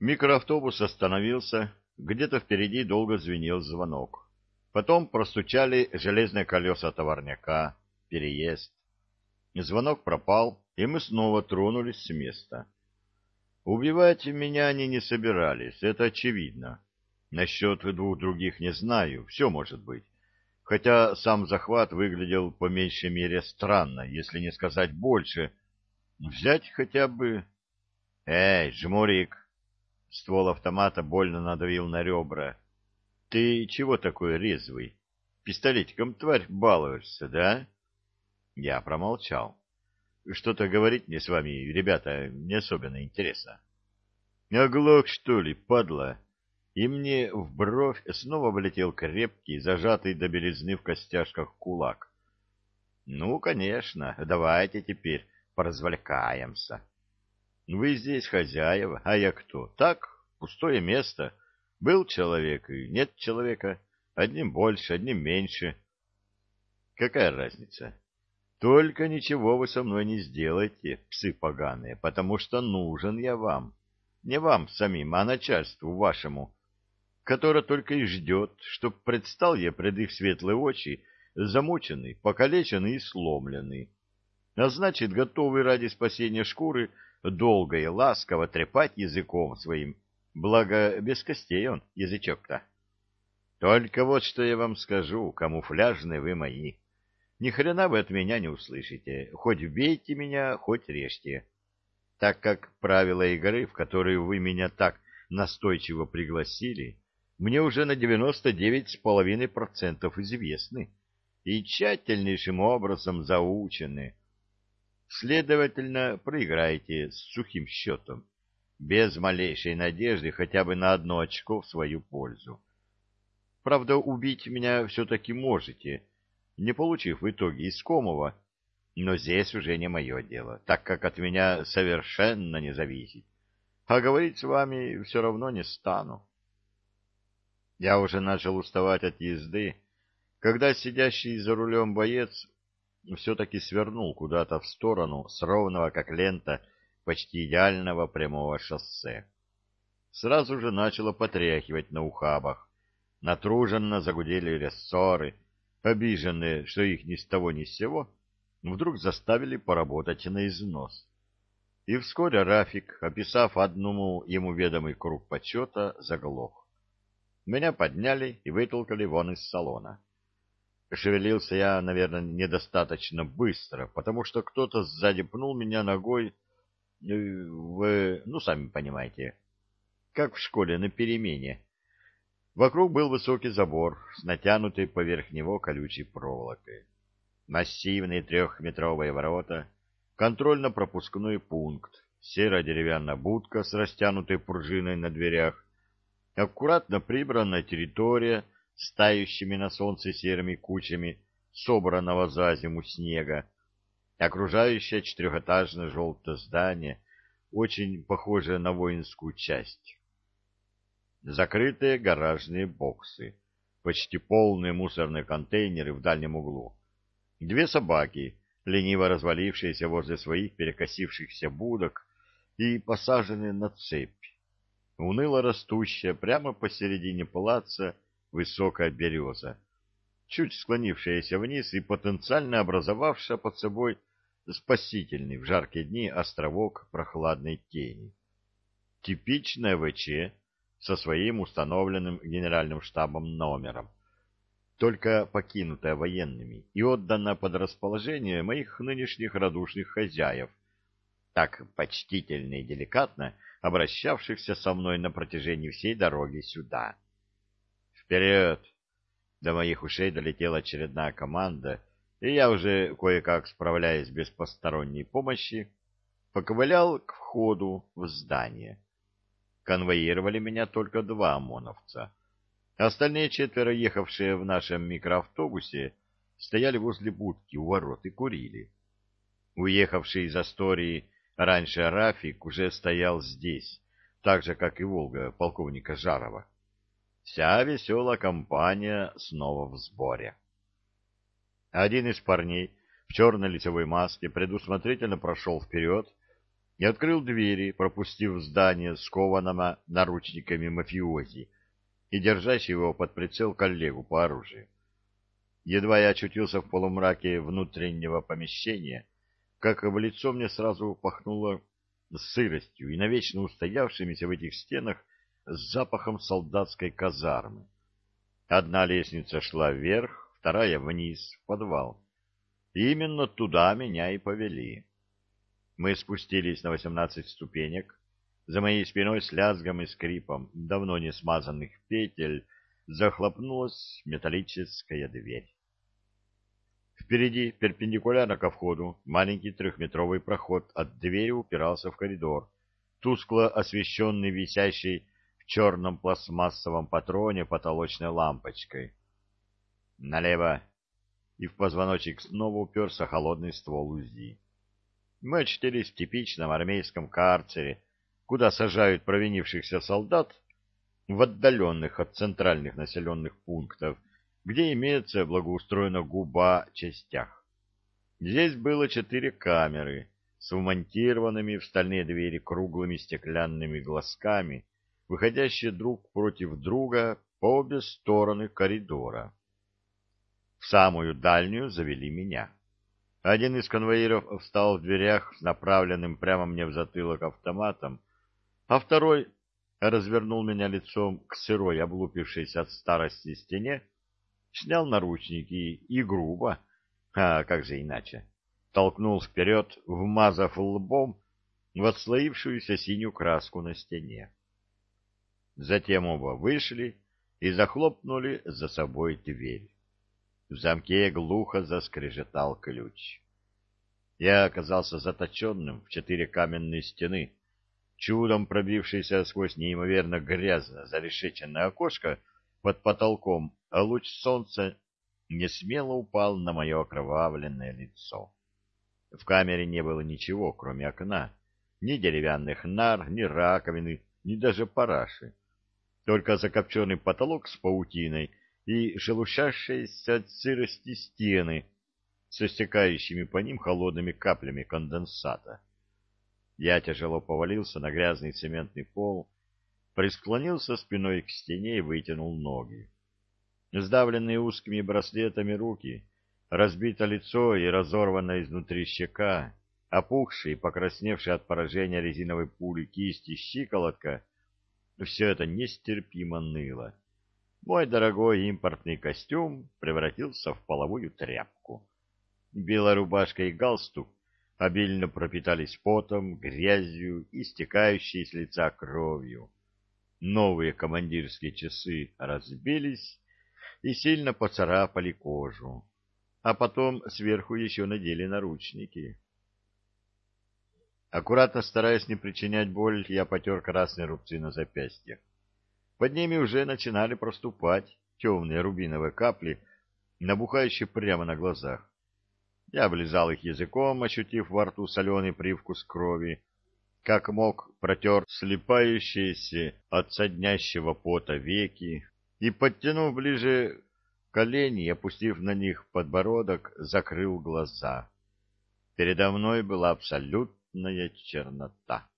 Микроавтобус остановился, где-то впереди долго звенел звонок. Потом простучали железные колеса товарняка, переезд. Звонок пропал, и мы снова тронулись с места. Убивать меня они не собирались, это очевидно. Насчет двух других не знаю, все может быть. Хотя сам захват выглядел по меньшей мере странно, если не сказать больше. Взять хотя бы... Эй, жмурик! Ствол автомата больно надавил на ребра. Ты чего такой резвый? Пистолетиком, тварь, балуешься, да? Я промолчал. Что-то говорить мне с вами, ребята, не особенно интересно. Оглох, что ли, падла? И мне в бровь снова влетел крепкий, зажатый до белизны в костяшках кулак. Ну, конечно, давайте теперь поразвлекаемся. Вы здесь хозяева, а я кто? Так, пустое место. Был человек и нет человека. Одним больше, одним меньше. Какая разница? Только ничего вы со мной не сделаете, псы поганые, потому что нужен я вам. Не вам самим, а начальству вашему, которое только и ждет, чтоб предстал я пред их светлые очи, замученный, покалеченный и сломленный. А значит, готовый ради спасения шкуры долго и ласково трепать языком своим, благо без костей он, язычок-то. Только вот что я вам скажу, камуфляжные вы мои. Ни хрена вы от меня не услышите. Хоть бейте меня, хоть режьте. Так как правила игры, в которую вы меня так настойчиво пригласили, мне уже на 99,5% известны и тщательнейшим образом заучены. Следовательно, проиграете с сухим счетом, без малейшей надежды хотя бы на одно очко в свою пользу. Правда, убить меня все-таки можете, не получив в итоге искомого, но здесь уже не мое дело, так как от меня совершенно не зависит. А говорить с вами все равно не стану. Я уже начал уставать от езды, когда сидящий за рулем боец все-таки свернул куда-то в сторону с ровного, как лента, почти идеального прямого шоссе. Сразу же начало потряхивать на ухабах. Натруженно загудели рессоры, обиженные, что их ни с того ни с сего, вдруг заставили поработать на износ. И вскоре Рафик, описав одному ему ведомый круг почета, заглох. Меня подняли и вытолкали вон из салона. Шевелился я, наверное, недостаточно быстро, потому что кто-то сзади пнул меня ногой э, в... ну, сами понимаете, как в школе на перемене. Вокруг был высокий забор с натянутой поверх него колючей проволокой. Массивные трехметровые ворота, контрольно-пропускной пункт, серая деревянная будка с растянутой пружиной на дверях, аккуратно прибранная территория с тающими на солнце серыми кучами собранного за зиму снега, окружающее четырехэтажное желтое здание, очень похожее на воинскую часть. Закрытые гаражные боксы, почти полные мусорные контейнеры в дальнем углу, две собаки, лениво развалившиеся возле своих перекосившихся будок и посаженные на цепь, уныло растущая прямо посередине палаца высокая береза, чуть склонившаяся вниз и потенциально образовавшая под собой спасительный в жаркие дни островок прохладной тени. Типичная ВЧ со своим установленным генеральным штабом номером, только покинутая военными и отдана под расположение моих нынешних радушных хозяев, так почтительно и деликатно обращавшихся со мной на протяжении всей дороги сюда. «Вперед!» До моих ушей долетела очередная команда, и я уже, кое-как справляясь без посторонней помощи, поковылял к входу в здание конвоировали меня только два ОМОНовца. Остальные четверо, ехавшие в нашем микроавтобусе, стояли возле будки у ворот и курили. Уехавший из Астории раньше Рафик уже стоял здесь, так же, как и «Волга» полковника Жарова. Вся веселая компания снова в сборе. Один из парней в черной лицевой маске предусмотрительно прошел вперед, и открыл двери, пропустив здание скованного наручниками мафиози и держащего его под прицел коллегу по оружию. Едва я очутился в полумраке внутреннего помещения, как в лицо мне сразу пахнуло сыростью и навечно устоявшимися в этих стенах с запахом солдатской казармы. Одна лестница шла вверх, вторая вниз, в подвал. Именно туда меня и повели. Мы спустились на восемнадцать ступенек. За моей спиной с лязгом и скрипом давно не смазанных петель захлопнулась металлическая дверь. Впереди, перпендикулярно ко входу, маленький трехметровый проход от двери упирался в коридор, тускло освещенный висящей черном пластмассовом патроне потолочной лампочкой. Налево! И в позвоночник снова уперся холодный ствол УЗИ. Мы очутились в типичном армейском карцере, куда сажают провинившихся солдат в отдаленных от центральных населенных пунктов, где имеется благоустроена губа частях. Здесь было четыре камеры с вмонтированными в стальные двери круглыми стеклянными глазками, выходящие друг против друга по обе стороны коридора. В самую дальнюю завели меня. Один из конвоиров встал в дверях с направленным прямо мне в затылок автоматом, а второй развернул меня лицом к сырой, облупившейся от старости стене, снял наручники и грубо, а как же иначе, толкнул вперед, вмазав лбом в отслоившуюся синюю краску на стене. Затем оба вышли и захлопнули за собой дверь. В замке глухо заскрежетал ключ. Я оказался заточенным в четыре каменные стены, чудом пробившийся сквозь неимоверно грязно зарешеченное окошко под потолком, а луч солнца не смело упал на мое окровавленное лицо. В камере не было ничего, кроме окна, ни деревянных нар, ни раковины, ни даже параши. Только закопченный потолок с паутиной и шелушащиеся от сырости стены со стекающими по ним холодными каплями конденсата. Я тяжело повалился на грязный цементный пол, присклонился спиной к стене и вытянул ноги. Сдавленные узкими браслетами руки, разбито лицо и разорванная изнутри щека, опухшие и покрасневшие от поражения резиновой пули кисти щиколотка — все это нестерпимо ныло. Мой дорогой импортный костюм превратился в половую тряпку. Белая рубашка и галстук обильно пропитались потом, грязью и стекающей с лица кровью. Новые командирские часы разбились и сильно поцарапали кожу, а потом сверху еще надели наручники. Аккуратно стараясь не причинять боль, я потер красные рубцы на запястьях. Под ними уже начинали проступать темные рубиновые капли, набухающие прямо на глазах. Я облизал их языком, ощутив во рту соленый привкус крови, как мог протер слепающиеся от соднящего пота веки и, подтянув ближе колени, опустив на них подбородок, закрыл глаза. Передо мной была абсолютная чернота.